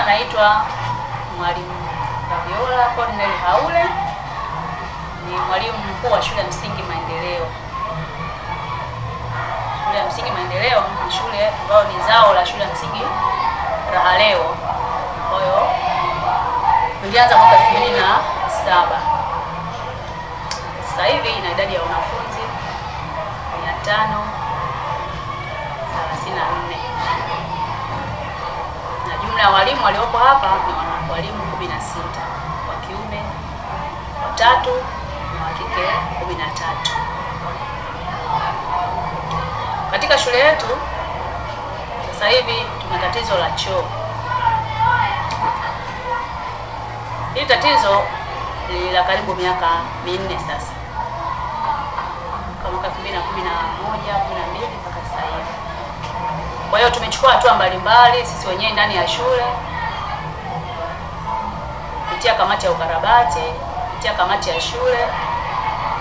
anaitwa Mwalimu Fabiola Cornel Haule, ni mwalimu mkuu wa shule ya msingi Maendeleo. Shule ya msingi Maendeleo ni shule ambayo ni zao la shule ya msingi Rahaleo ambayo tulianza mwaka elfu mbili na saba. Sasa hivi ina idadi ya wanafunzi mia tano thelathini na walimu waliopo hapa ni walimu kumi na sita wa kiume watatu na wa kike kumi na tatu. Katika shule yetu sasa hivi tuna tatizo la choo. Hili tatizo ni la karibu miaka minne sasa, Kwa hiyo tumechukua hatua mbalimbali sisi wenyewe ndani ya shule kupitia kamati ya ukarabati, kupitia kamati ya shule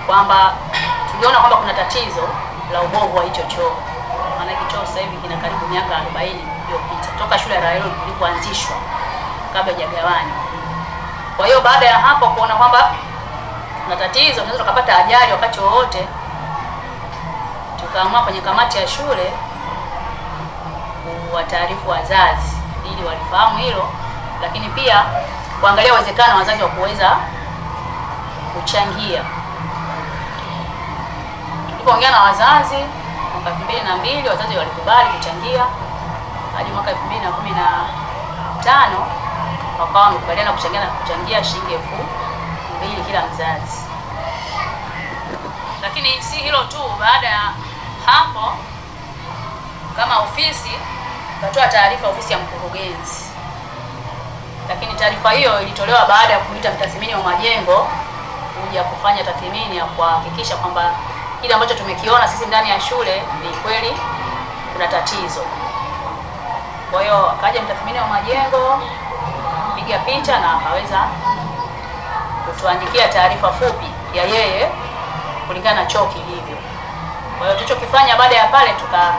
kwamba tuliona kwamba kuna tatizo la ubovu wa hicho choo. Maana choo sasa hivi kina karibu miaka 40 iliyopita toka shule ya Raelo ilipoanzishwa kabla hajagawanywa. Kwa hiyo baada ya hapo kuona kwamba kuna tatizo, tunaweza tukapata ajali wakati wowote, tukaamua kwenye kamati ya shule kuwataarifu wazazi ili walifahamu hilo, lakini pia kuangalia uwezekano wazazi wa kuweza kuchangia. Tulipoongea na wazazi mwaka elfu mbili na mbili wazazi walikubali kuchangia hadi mwaka elfu mbili na kumi na tano wakawa wamekubaliana kuchangia na kuchangia shilingi elfu mbili kila mzazi. Lakini si hilo tu, baada ya hapo kama ofisi tukatoa taarifa ofisi ya mkurugenzi, lakini taarifa hiyo ilitolewa baada ya kuita mtathmini wa majengo kuja kufanya tathmini ya kuhakikisha kwamba kile ambacho tumekiona sisi ndani ya shule ni kweli kuna tatizo. Kwa hiyo akaja mtathmini wa majengo piga picha na akaweza kutuandikia taarifa fupi ya yeye kulingana na choo kilivyo. Kwa hiyo tulichokifanya baada ya pale tuka